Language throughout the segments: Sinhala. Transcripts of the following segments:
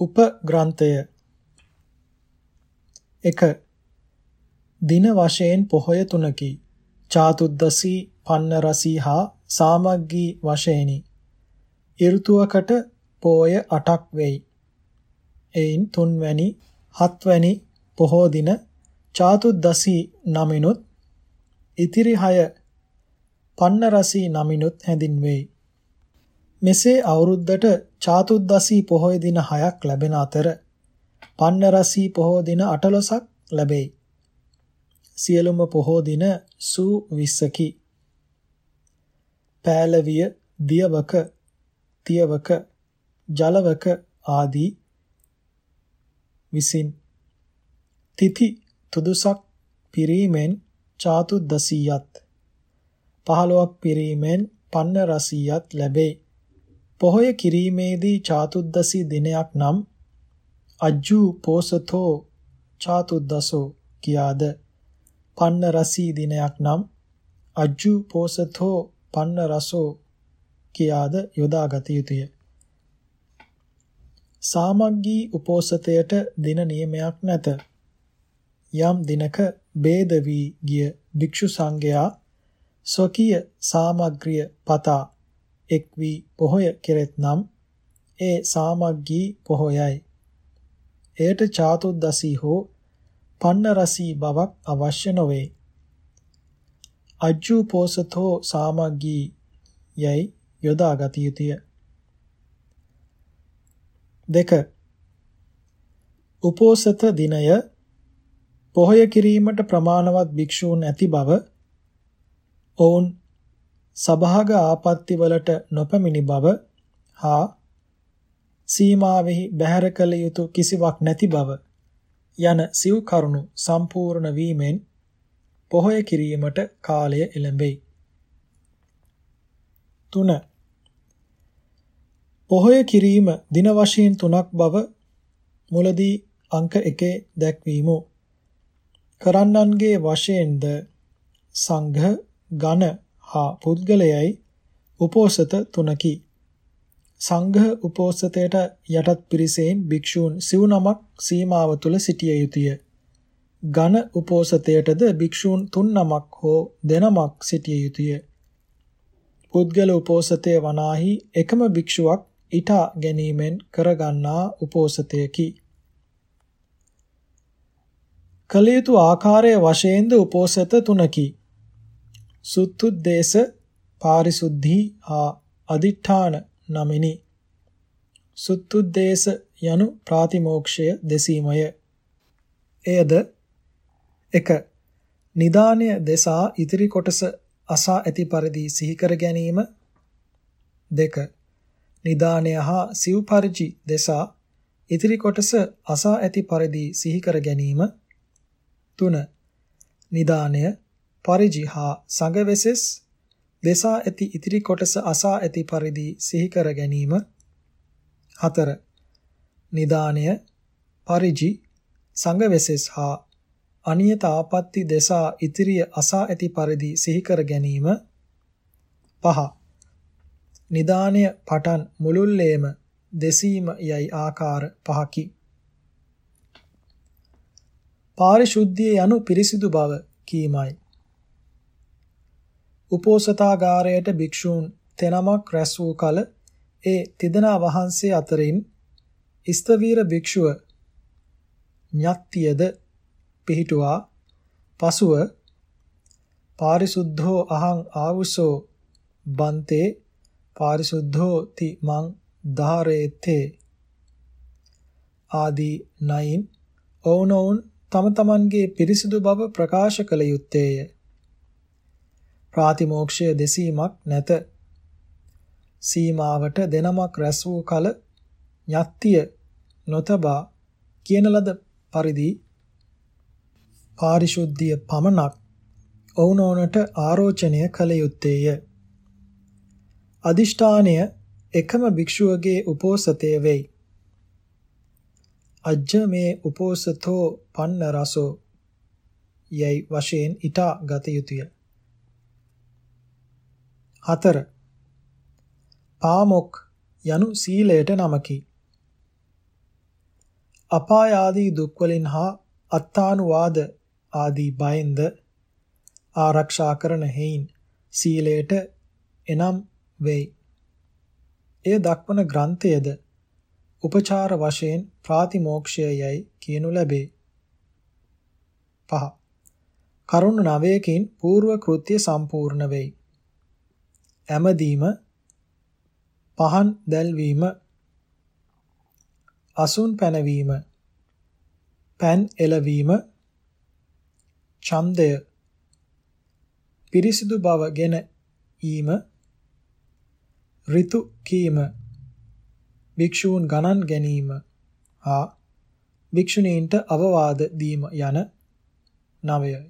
උපග්‍රන්ථය. 1 දින වශයෙන් පොහොය තුනකි. චාතුද්දසී පන්න රසී හා සාමග්ගී වශයෙනි. ඍතුවකට පෝය 8ක් වෙයි. එයින් තුන්වැනි හත්වැනි පොහෝ දින චාතුද්දසී නමිනුත් ඉතිරි හය පන්න රසී නමිනුත් හැඳින්වෙයි. මෙසේ අවුරුද්දට චාතුද්දසී පොහොය දින 6ක් ලැබෙන අතර පන්නරසී පොහෝ දින 18ක් ලැබෙයි. සියලුම පොහෝ දින සූ 20කි. පෑලවිය, දියවක, තියවක, ජලවක ආදී විසින් තිथි තුදුසක් පිරීමෙන් චාතුද්දසීයත් 15ක් පිරීමෙන් පන්න රසීයත් ලැබේ. පොහොය කිරීමේදී චාතුද්දසී දිනයක් නම් අජ්ජු පෝසතෝ චාතුද්දසෝ කියාද පන්න රසී දිනයක් නම් අජ්ජු පෝසතෝ පන්න රසෝ කියාද යොදාගත යුතුය. සාමග්ගී උපෝසතයට දින නියමයක් නැත. යම් දිනක ભેද වී ගිය භික්ෂු සංඝයා ස්වකීය සාමග්‍රිය පතා එක් වී පොහොය කෙරෙත් නම් ඒ සාමග්ගී පොහොයයි. එයට චාතුද්දසී හෝ පන්න රසී බවක් අවශ්‍ය නොවේ. අජ්ජු පෝසතෝ සාමග්ගී යයි යොදා ගත යුතුය. දෙක උපෝසත දිනය පොහොය කිරීමට ප්‍රමාණවත් භික්ෂූන් ඇති බව ඔවුන් සභාග ආපත්‍ය වලට නොපැමිණි බව හා සීමාවෙහි බැහැර කළ යුතු කිසිවක් නැති බව යන සිව් කරුණු සම්පූර්ණ වීමෙන් පොහොය කිරීමට කාලය එළඹෙයි. 3. පොහොය කිරීම දින වශයෙන් තුනක් බව මුලදී අංක 1 දැක්වීමු. කරන්නන්ගේ වශයෙන්ද සංඝ ගණ හා පුද්ගලයයි උපෝසත තුනකි. සංඝ උපෝසතයට යටත් පිරිසෙන් භික්ෂූන් සිව් නමක් සීමාව තුල සිටිය යුතුය. ඝන උපෝසතයටද භික්ෂූන් තුන් නමක් හෝ දෙනමක් සිටිය යුතුය. පුද්ගල උපෝසතය වනාහි එකම භික්ෂුවක් ඊටා ගැනීමෙන් කරගන්නා උපෝසතයකි. කලියුතු ආකාරය වශයෙන්ද උපෝසත තුනකි. සුත්තුද්දේශ පාරිසුද්ධි හා අදිඨාන නමිනි. සුත්තුද්දේශ යනු ප්‍රාතිමෝක්ෂය දෙසීමය. එයද 1. නිදානය දෙසා ඉතිරි කොටස අසා ඇති පරිදි සිහි කර ගැනීම 2. නිදානය හා සිව්පරිචි දෙසා ඉතිරි කොටස අසා ඇති පරිදි සිහි කර ගැනීම 3. නිදානය පරිජි හා සංගවෙසස් දෙසා ඇති ඉතිරි කොටස අසා ඇති පරිදි සිහි කර ගැනීම. 4 නිදානය පරිජි සංගවෙසස් හා අනියත ආපත්‍ති දෙසා ඉතිරිය අසා ඇති පරිදි සිහි කර ගැනීම. 5 නිදානය පටන් මුළුල්ලේම දෙසීම යයි ආකාර පහකි. පාරිශුද්ධිය යනු පිරිසිදු බව කීමයි. උපෝසථාගාරයට භික්ෂූන් තෙනමක් රැස් වූ කල ඒ තිදෙනා වහන්සේ අතරින් ස්තවීර භික්ෂුව ඤත්තියද පිහිටුවා. පසුව පාරිසුද්ධෝ අහං ආවුසෝ බන්තේ පාරිසුද්ධෝ ති මං ධාරේතේ ආදී නයින් ඔවුනොවුන් තම තමන්ගේ පිරිසිදු බව ප්‍රකාශ කළ යුත්තේය. ප්‍රාතිමෝක්ෂය දෙසීමක් නැත. සීමාවට දෙනමක් රැස් වූ කල යත්තිය නොතබා කියන ලද පරිදි පාරිශුද්ධිය පමණක් ඔවුනෝනට ආරෝචනය කළ යුත්තේය. අදිෂ්ඨානය එකම භික්ෂුවගේ උපෝසතය වෙයි. අජ්ජ මේ උපෝසතෝ පන්න රසෝ යයි වශයෙන් ඊට ගත යුතුය. 4. පාමොක් යනු සීලයට නමකි. අපාය ආදී දුක් වලින් හා අත්තානුවාද ආදී බයෙන්ද ආරක්ෂා කරන හේයින් සීලයට එනම් වෙයි. එය දක්වන ග්‍රන්ථයේද උපචාර වශයෙන් ප්‍රාතිමෝක්ෂයයි කියනු ලැබේ. 5. කරුණ නවයකින් పూర్ව කෘත්‍ය සම්පූර්ණ වෙයි. ඇමදීම පහන් දැල්වීම අසුන් පැනවීම පෑන් එලවීම ඡන්දය පිරිසිදු බව ගෙන ඊම ඍතු කීම භික්ෂූන් ගණන් ගැනීම හා භික්ෂුණීන්ට අවවාද දීම යන නවයයි.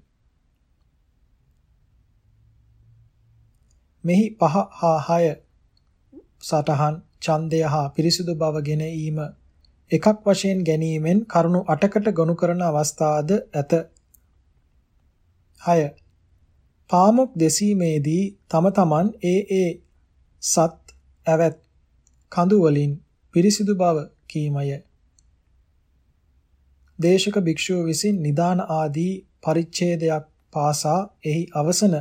මෙහි පහ හා හය සටහන් ඡන්දය හා පිරිසිදු බව ගෙන ඊම එකක් වශයෙන් ගැනීමෙන් කරුණු 8කට ගොනු කරන අවස්ථාද ඇත. 6. පාමුක් දෙසීමේදී තම තමන් ඒ ඒ සත් ඇවැත් කඳු වලින් පිරිසිදු බව කීමය. දේශක භික්ෂුව විසින් නිදාන ආදී පරිච්ඡේදයක් පාසා එහි අවසන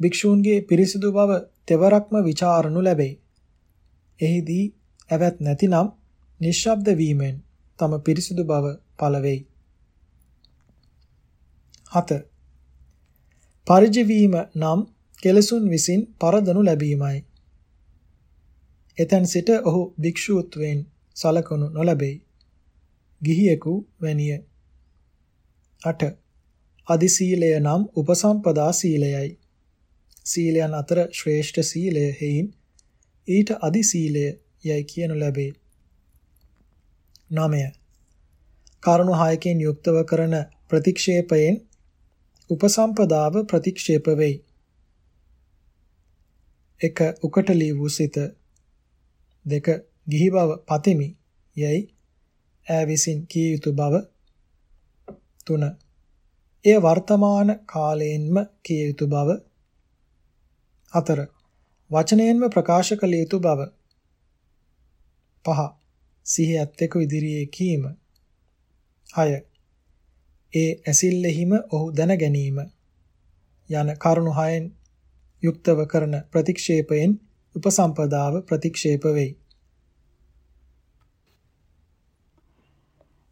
භික්ෂූන්ගේ පිරිසිදු බව තෙවරක්ම ਵਿਚාරනු ලැබේ. එහිදී ඇවැත් නැතිනම් නිශ්ශබ්ද වීමෙන් තම පිරිසිදු බව පළ වෙයි. 7. පරිජීවීම නම් කෙලසුන් විසින් පරදනු ලැබීමයි. එතෙන් සිට ඔහු භික්ෂූත්වයෙන් සලකනු නොලැබේ. ගිහියෙකු වැනිය. 8. අදි සීලය නම් උපසම්පදා සීලයයි. සීලයන් අතර ශ්‍රේෂ්ඨ සීලය හේයින් ඊට අදි සීලය යයි කියනු ලැබේ. 9. කරුණු හයකින් යුක්තව කරන ප්‍රතික්ෂේපයෙන් උපසම්පදාව ප්‍රතික්ෂේප වෙයි. 1. උකටලී වූ සිත දෙක ගිහි බව පතිමි යයි ඈ විසින් කිය යුතු බව තුන එය වර්තමාන කාලයෙන්ම කිය යුතු බව හතර වචනයෙන්ම ප්‍රකාශ කළ යුතු බව. පහ. සිහි ඇත්තෙකු ඉදිරියේ කීම. හය. ඒ ඇසිල්ලෙහිම ඔහු දැන ගැනීම. යන කරුණු හයෙන් යුක්තව කරන ප්‍රතික්ෂේපයෙන් උපසම්පදාව ප්‍රතික්ෂේප වෙයි.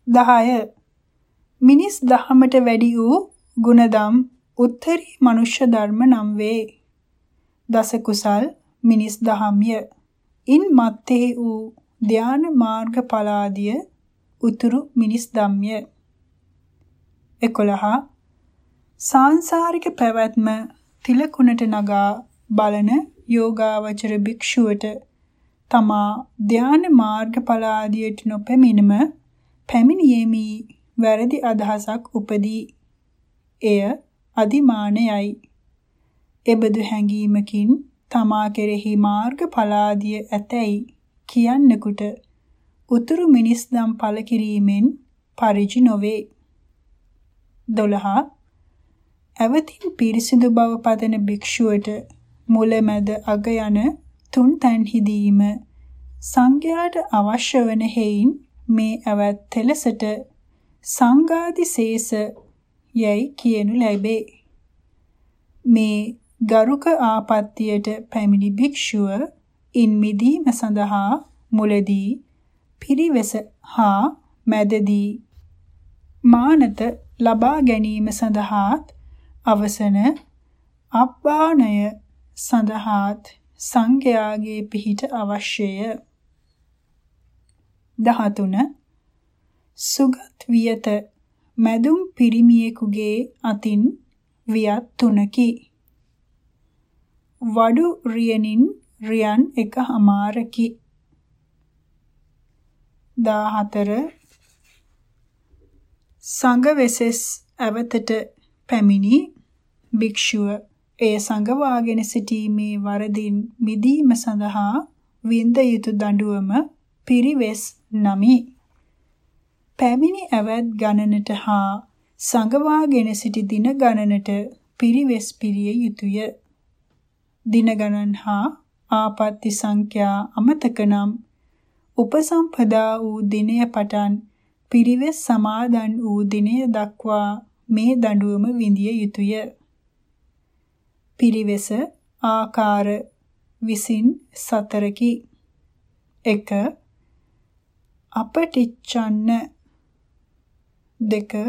10 මිනිස් දහමට වැඩි වූ ගුණදම් උත්තරී මනුෂ්‍ය ධර්ම නම් වේ. දස කුසල් මිනිස් දහම්ය. ඉන් මත්තේ වූ ධාන මාර්ග පලාදිය උතුරු මිනිස් ධම්ය. 11 සාංශාරික පැවැත්ම තිලකුණට නගා බලන යෝගාවචර භික්ෂුවට තමා ධාන මාර්ගඵල ආදියට නොපැමිණම පැමිණීමේ වැරදි අදහසක් උපදී. එය අදිමානයයි. එබඳු හැඟීමකින් තමා කෙරෙහි මාර්ගඵල ආදිය ඇතැයි කියන්නෙකුට උතුරු මිනිස්දම් පළ කිරීමෙන් පරිජි නොවේ. 12 ඇවතින් පිරිසිදු බව පතන භික්ෂුවට මුලැමැද අග යන තුන් තැන්හිදීම සංඝයාට අවශ්‍ය වන හේයින් මේ ඇවත් තෙලසට සංඝාදිශේෂ යයි කියනු ලැබේ. මේ ගරුක ආපත්‍යයට පැමිණි භික්ෂුව ඉන් මිදීම සඳහා මුලදී පිරිවෙස හා මැදදී මානත ලබා ගැනීම සඳහාත් අවසන අප්පාණය සඳහාත් සංඝයාගේ පිහිට අවශ්‍යය. 13 සුගත් වියත මැදුම් පිරිමියෙකුගේ අතින් වියත් තුනකි. වඩු රියනින් රියන් එකහමාරකි. 14 සංඝ වෙසෙස් අවතට පැමිණි භික්ෂුව එය සංගවාගෙන සිටීමේ වරදින් මිදීම සඳහා විඳ යුතු දඬුවම පිරිවෙස් නමි. පැමිණි ඇවැත් ගණනට හා සංගවාගෙන සිටි දින ගණනට පිරිවෙස් පිරිය යුතුය. දින ගණන් හා ආපත්‍ති සංඛ්‍යා අමතක නම් උපසම්පදා වූ දිනය පටන් පිරිවෙස් සමාදන් වූ දිනය දක්වා මේ දඬුවම විඳිය යුතුය. පිරිවෙස ආකාර විසින් සතරකි. 1 අපටිච්චන්න 2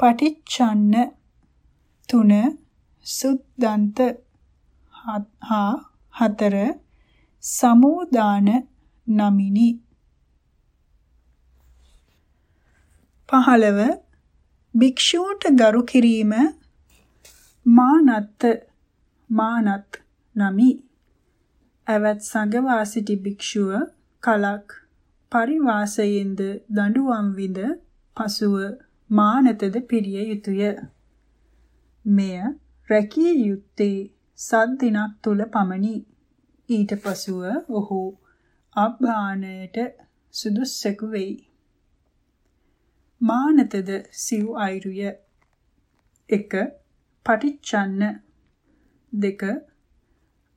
පටිච්චන්න 3 සුද්ධන්ත. හා 4 සමෝදාන නමිනි 15 භික්ෂූට ගරු කිරීම මානත්ත මානත් නමි. ඇවත් සංගවා සිටි භික්ෂුව කලක් පරිවාසයෙන්ද දඬුවම් විඳ පසුව මානතද පිරිය යුතුය. මෙය රැකිය යුත්තේ සත් දිනක් තුල පමණි. ඊට පසුව ඔහු අබ්බාණයට සුදුස්සෙකු වෙයි. මානතද සිව් අයුරිය. 1 පටිච්චන්න. 2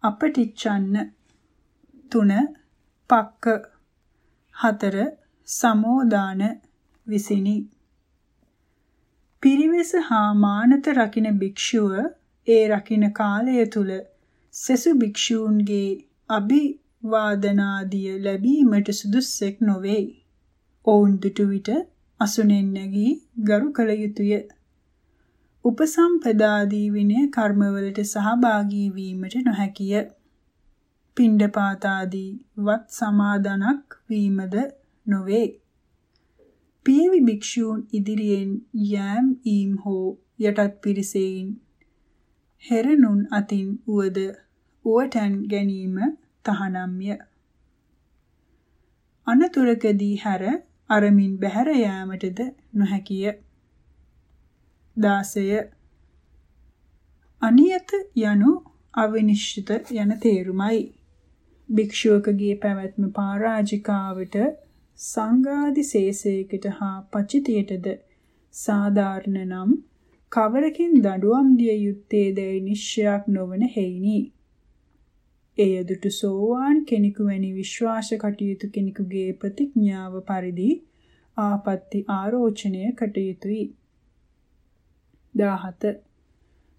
අපටිච්චන්න. 3 පක්ක. 4 සමෝදාන විසිනි. පිරිවෙස හා මානත රකින්න භික්ෂුව ඒ රකින්න කාලය තුල සෙසු භික්ෂූන්ගේ අභිවාදනාදිය ලැබීමට සුදුස්සෙක් නොවේ. ඔවුන් දුටු විට අසුනෙන් නැගී ගරු කළ යුතුය. උපසම්පදාදී විනය කර්මවලට සහභාගී වීමට නොහැකිය. පිණ්ඩපාතාදී වත් සමාදනක් වීමද නොවේ. පියවි භික්ෂූන් ඉදිරියෙන් යෑම් ඊම් හෝ යටත් පිරිසෙයින් හෙරණුන් අතින් උවද උවටන් ගැනීම තහනම්ය. අනතුරකදී හැර අරමින් බැහැර යාමටද නොහැකිය. 16 අනියත යනු අවිනිශ්චිත යන තේරුමයි. භික්ෂුවකගේ පැවැත්ම පරාජිකාවට සංඝාදි ශේෂයකට හා පචිතියටද සාධාරණ නම් කවරකින් දඬුවම් දිය යුත්තේ දැයි නිශ්චයක් නොවන හේිනි. එය දුටු සෝවාන් කෙනෙකු වැනි විශ්වාස කටයුතු කෙනෙකුගේ ප්‍රතිඥාව පරිදි ආපත්‍ති ආරෝචනය කටයුතුයි. 17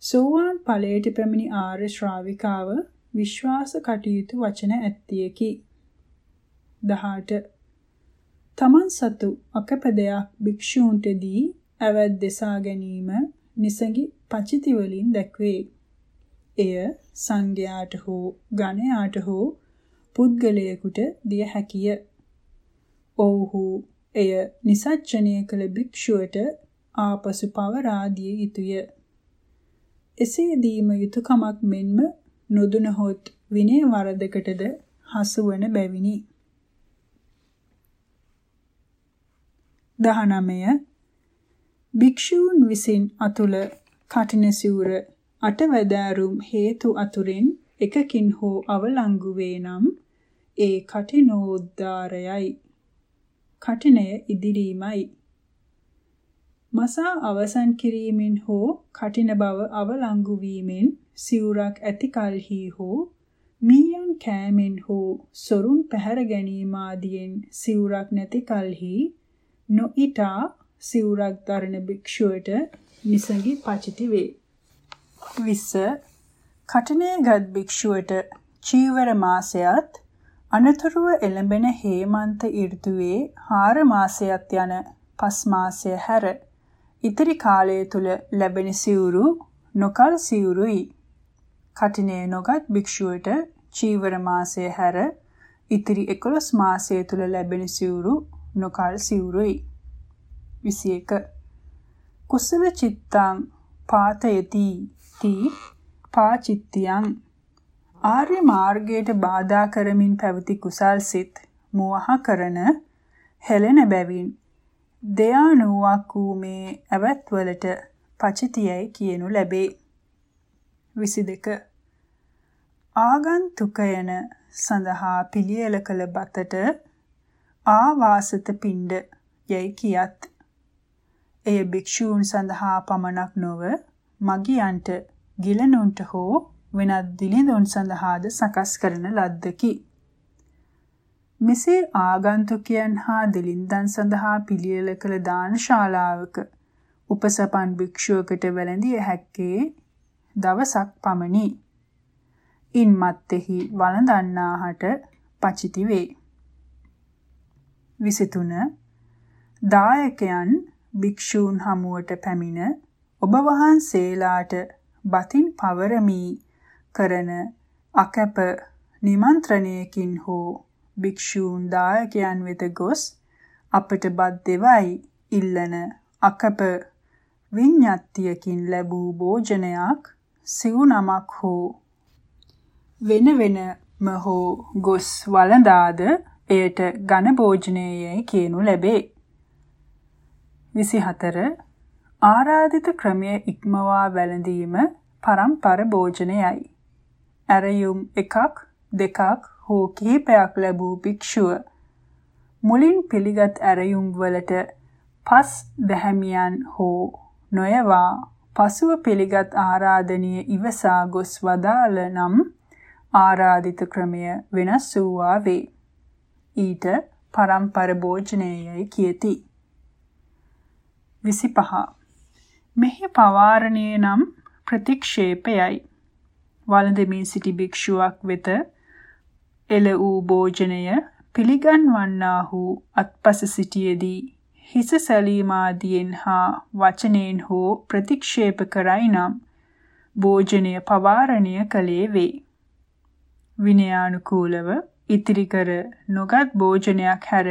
සෝවාන් ඵලයට පැමිණි ආර්ය ශ්‍රාවිකාව විශ්වාස කටයුතු වචන ඇත්තියකි. 18 තමන් සතු අකපදයක් භික්ෂූන්ටදී ඇවැත් දෙසා ගැනීම නිසඟි පචිති වලින් දැක්වේ. එය සංඝයාට හෝ ගණයාට හෝ පුද්ගලයෙකුට දිය හැකිය. ඔව්හු එය නිසච්චනය කළ භික්ෂුවට ආපසු පවරා දිය යුතුය. එසේ දීම යුතුයකමක් මෙන්ම නොදුනහොත් විනය වරදකටද හසුවන බැවිනි. 19 භික්ෂූන් විසින් අතුල කටින සිවුර අටවැදෑරුම් හේතු අතුරින් එකකින් හෝ අවලංගු වේ නම් ඒ කටිනෝද්දාරයයි. කටිනය ඉදිරීමයි. මසා අවසන් කිරීමෙන් හෝ කටින බව අවලංගු වීමෙන් සිවුරක් ඇති කලෙහි හෝ මීයන් කෑමෙන් හෝ සොරුන් පැහැර ගැනීම ආදියෙන් සිවුරක් නැති කලෙහි නොඉටා සිවුරක් දරන භික්ෂුවට නිසඟි පචිති වේ. 20 කටනයගත් භික්ෂුවට චීවර මාසයත් අනතුරුව එළඹෙන හේමන්ත ඍතුවේ 4 මාසයක් යන පස් මාසය හැර ඉතිරි කාලය තුල ලැබෙන සිවුරු නොකල් සිවුරුයි. කටිනේ නොගත් භික්ෂුවට චීවර මාසය හැර ඉතිරි 11 මාසය තුල ලැබෙන සිවුරු නොකල් සිවුරුයි. 21 කුසල චිත්තං පාතයති. ති පාචිත්තියං. ආර්ය මාර්ගයට බාධා කරමින් පැවති කුසල් සිත් මුවහ කරන හෙළෙන බැවින් දෙයානුවක් වූ මේ ඇවැත්වලට පචිතියයි කියනු ලැබේ. 22 ආගන්තුකයන සඳහා පිළියෙල කළ බතට ආවාසත පිණ්ඩ යයි කියත්. එය භික්ෂූන් සඳහා පමණක් නොව මගියන්ට ගිලනුන්ට හෝ වෙනත් දිලිඳුන් සඳහාද සකස් කරන ලද්දකි. මෙසේ ආගන්තුකයන් හා දිලින්දන් සඳහා පිළියෙල කළ දානශාලාවක උපසපන් භික්ෂුවකට වැළඳිය හැක්කේ දවසක් පමණි. ඉන් මත්තේහි වළඳන්නාහට පචිති වේ. 23 දායකයන් භික්ෂූන් හමුවට පැමිණ ඔබ වහන්සේලාට බතින් පවරමි කරන අකැප නිමන්ත්‍රණයකින් හෝ භික්ෂූන් දායකයන් වෙත ගොස් අපට බත් දෙවයි ඉල්ලන අකප විඤ්ඤාතියකින් ලැබූ භෝජනයක් සිව් නමක් හෝ වෙන වෙනම හෝ ගොස් වළඳාද එයට ඝන භෝජනයයි කියනු ලැබේ. 24 ආරාධිත ක්‍රමය ඉක්මවා වැළඳීම පරම්පර භෝජනයයි. ඇරයුම් එකක් දෙකක් හෝ කිහිපයක් ලැබූ භික්ෂුව මුලින් පිළිගත් ඇරයුම් වලට පස් දැහැමියන් හෝ නොයවා පසුව පිළිගත් ආරාධනීය ඉවසා ගොස් වදාළ නම් ආරාධිත ක්‍රමය වෙනස් වූවා වේ. ඊට පරම්පර භෝජනයයි කියති. 25 මෙහි පවාරණය නම් ප්‍රතික්ෂේපයයි. වළඳමින් සිටි භික්ෂුවක් වෙත එළ වූ භෝජනය පිළිගන්වන්නාහු අත්පස සිටියේදී හිස සැලීම ආදියෙන් හා වචනෙන් හෝ ප්‍රතික්ෂේප කරයි නම් භෝජනය පවාරණය කළේ වේ. විනයානුකූලව ඉතිරි කර නොගත් භෝජනයක් හැර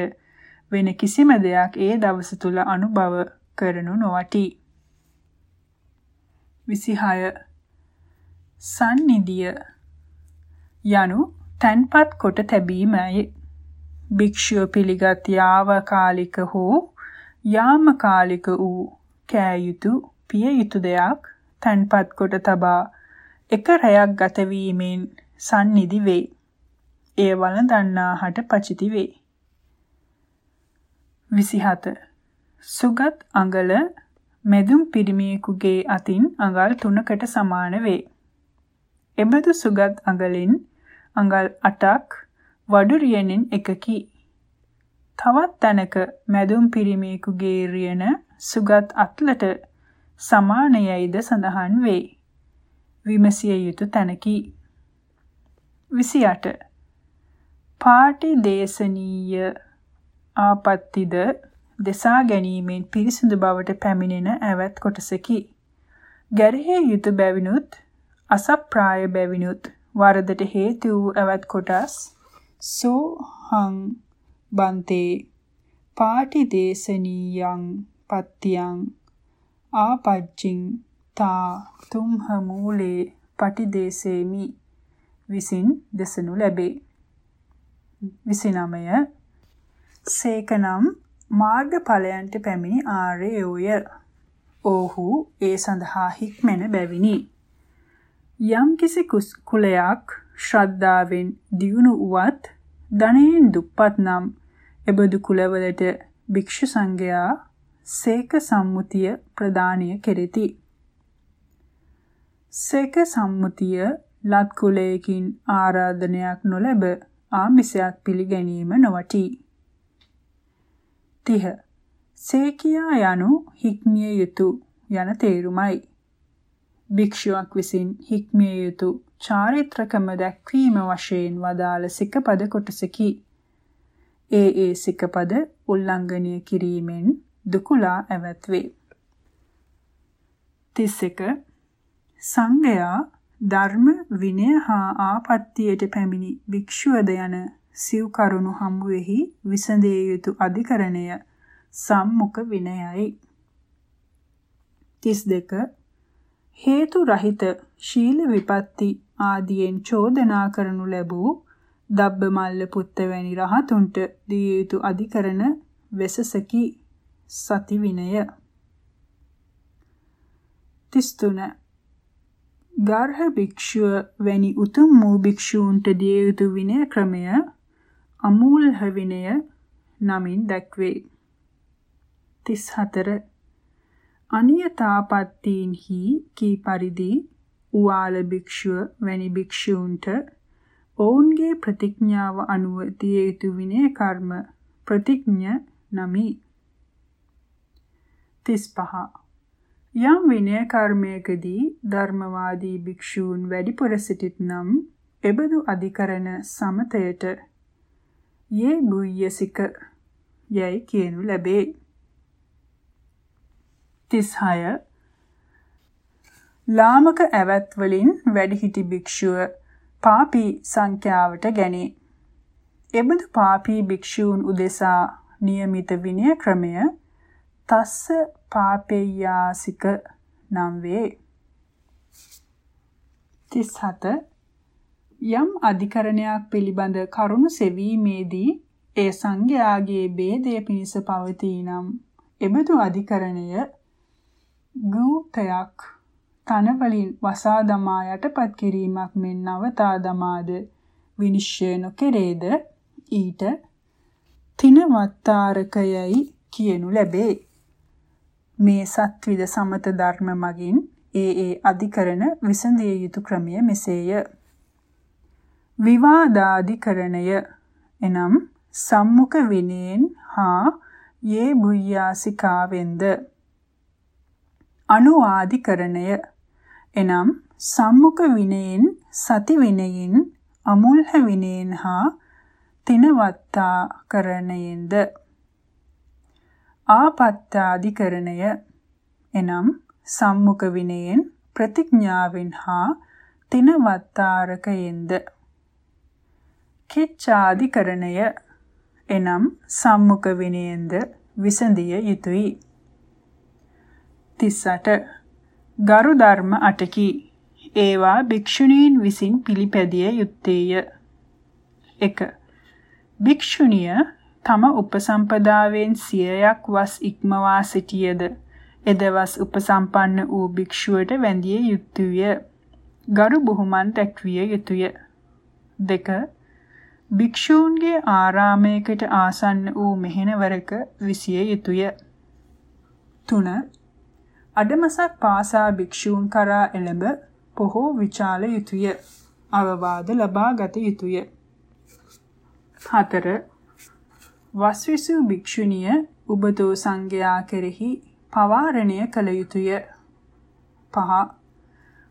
වෙන කිසිම දෙයක් ඒ දවස තුල අනුභව කරනු නොවටි. 26 සන්නිධිය යනු තන්පත් කොට තැබීමයි. භික්ෂුව පිළිගත් යාවකාලික හෝ යාමකාලික වූ කෑ යුතු පිය යුතු දෙයක් තන්පත් කොට තබා එක රැයක් ගත වීමෙන් සන්නිධි වේ. එය වළඳන්නාහට පචිති වේ. 27 සුගත් අඟල මෙදුම් පිරිමියෙකුගේ අතින් අඟල් 3කට සමාන වේ. එබඳු සුගත් අඟලින් අඟල් 8ක් වඩු රියනෙන් එකකි. තවත් තැනක මැදුම් පිරිමියෙකුගේ රියන සුගත් අත්ලට සමානයයිද සඳහන් වේ. විමසිය යුතු තැනකි. 28 පාටි දේශනීය ආපත්‍තිද දෙසා ගැනීමෙන් පිරිසිදු බවට පැමිණෙන ඇවත් කොටසකි. ගැරහේ යුතු බැවිනුත් අසප්‍රාය බැවිනුත් වරදට හේතු වූ ඇවත් කොටස් සෝහං බන්තේ පාටි දේශනීයං පත්තියං ආපච්චින් තා තුම්හ මූලේ පටිදේසේමි විසින් දෙසනු ලැබේ. 29 සේකනම් මාර්ගඵලයන්ට පැමිණි ආර්යෝය. ඔහු ඒ සඳහා හික්මෙන බැවිනි. යම් කිසි කුලයක් ශ්‍රද්ධාවෙන් දියුණු වුවත් ධනයෙන් දුප්පත් නම් එබඳු කුලවලට භික්ෂු සංඝයා සේක සම්මුතිය ප්‍රදානය කෙරෙති. සේක සම්මුතිය ලත් කුලයකින් ආරාධනයක් නොලැබ ආමිසයක් පිළිගැනීම නොවටි. 30. සේකියා යනු හික්මිය යුතු යන තේරුමයි. භික්ෂුවක් විසින් හික්මිය යුතු චාරිත්‍රකම දැක්වීම වශයෙන් වදාළ සිකපද කොටසකි. ඒ ඒ සිකපද උල්ලංඝනය කිරීමෙන් දුකුලා ඇවැත්වේ. 31 සංඝයා ධර්ම විනය හා ආපත්තියට පැමිණි භික්ෂුවද යන සිව් කරුණු හමුවෙහි විසඳිය යුතු අධිකරණය සම්මුඛ විනයයි. 32 හේතු රහිත ශීල විපatti ආදියෙන් චෝදනා කරනු ලැබූ දබ්බමල්ල පුත්ත වැනි රහතුන්ට දිය යුතු අධිකරණ වෙසසකි සති විනය. 33 ගර්හ භික්ෂුව වැනි උතුම් වූ භික්ෂූන්ට දිය යුතු විනය ක්‍රමය අමූල්හ විනය නමින් දැක්වේ. 34 අනියතාපත්තීන්හි කී පරිදි උවාල භික්ෂුව වැනි භික්ෂූන්ට ඔවුන්ගේ ප්‍රතිඥාව අනුව දිය යුතු විනය කර්ම ප්‍රතිඥ නමි. 35 යම් විනය කර්මයකදී ධර්මවාදී භික්ෂූන් වැඩිපුර සිටිත්නම් එබඳු අධිකරණ සමතයට යේ බුය්‍යසික යයි කියනු ලැබේ. 36 ලාමක ඇවැත් වලින් වැඩිහිටි භික්ෂුව පාපී සංඛ්‍යාවට ගැනේ. එබඳු පාපී භික්ෂූන් උදෙසා નિયમિત විනය ක්‍රමය තස්ස පාපේයාසික නම් වේ. 37 යම් අධිකරණයක් පිළිබඳ කරුණු සෙවීමේදී ඒ සංඝයාගේ ભેදය පිණිස පවතී නම් එබඳු අධිකරණය ගූතයක් තන වලින් වසා දමා යටපත් කිරීමක් මෙන් නවතා දමාද විනිශ්චය නොකෙරේද ඊට තිනවත්තාරකයයි කියනු ලැබේ. මේ සත්විද සමත ධර්ම මගින් ඒ ඒ අධිකරණ විසඳිය යුතු ක්‍රමය මෙසේය. විවාදාධිකරණය එනම් සම්මුඛ විනයෙන් හා යේ බුయ్యాසිකාවෙන්ද අනුවාදිකරණය එනම් සම්මුඛ විනයෙන් සති විනයෙන් අමුල්හ විනයෙන් හා තිනවත්තා කරණයෙන්ද ආපත්‍යාදිකරණය එනම් සම්මුඛ විනයෙන් ප්‍රතිඥාවෙන් හා තිනවත්තාරකයෙන්ද කිච්ඡාදිකරණය එනම් සම්මුඛ විනයෙන්ද විසඳිය යුතුය 38 ගරු ධර්ම 8කි. ඒවා භික්ෂුණීන් විසින් පිළිපැදිය යුත්තේය. 1. භික්ෂුණිය තම උපසම්පදාවෙන් සියයක් වස් ඉක්මවා සිටියද එදවස් උපසම්පන්න වූ භික්ෂුවට වැඳිය යුතුය. ගරු බුහුමන් දැක්විය යුතුය. 2. භික්ෂූන්ගේ ආරාමයකට ආසන්න වූ මෙහෙණවරක විසිය යුතුය. 3. අඩමසක් පාසා භික්ෂූන් කරා එළඹ පොහෝ විචාල යුතුය. අවවාද ලබා ගත යුතුය. 4. වස්විසු භික්ෂුණිය උබතෝ සංඝයා කෙරෙහි පවාරණය කළ යුතුය. 5.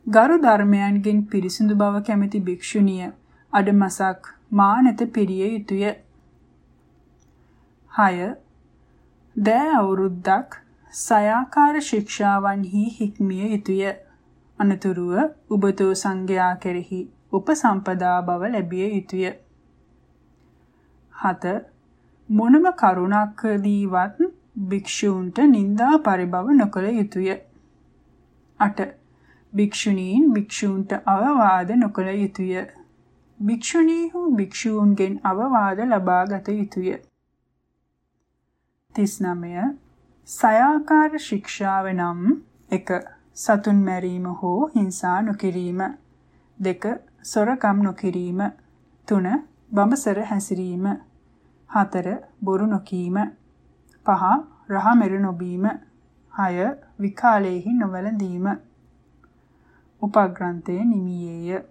ගරු ධර්මයන්ගෙන් පිරිසිදු බව කැමැති භික්ෂුණිය අඩමසක් මානත පිරිය යුතුය. 6. දෑ අවුරුද්දක් සයාකාර ශික්ෂාවන්හි හික්මිය යුතුය. අනතුරුව උබතෝ සංඝයා කෙරෙහි උපසම්පදා බව ලැබිය යුතුය. 7. මොනම කරුණක්දීවත් භික්ෂූන්ට නිന്ദා පරිභව නොකළ යුතුය. 8. භික්ෂුණීන් භික්ෂූන්ට අවවාද නොකළ යුතුය. භික්ෂුණීහු භික්ෂූන්ගෙන් අවවාද ලබා ගත යුතුය. 39 සයාකාර ශික්ෂාව නම් 1 සතුන් මැරීම හෝ හිංසා නොකිරීම. 2 සොරකම් නොකිරීම. 3 බඹසර හැසිරීම. 4 බොරු නොකීම. 5 රහ මෙර නොබීම. 6 විකාලේහි නොවැළඳීම. උපග්‍රන්ථයේ නිමියේය.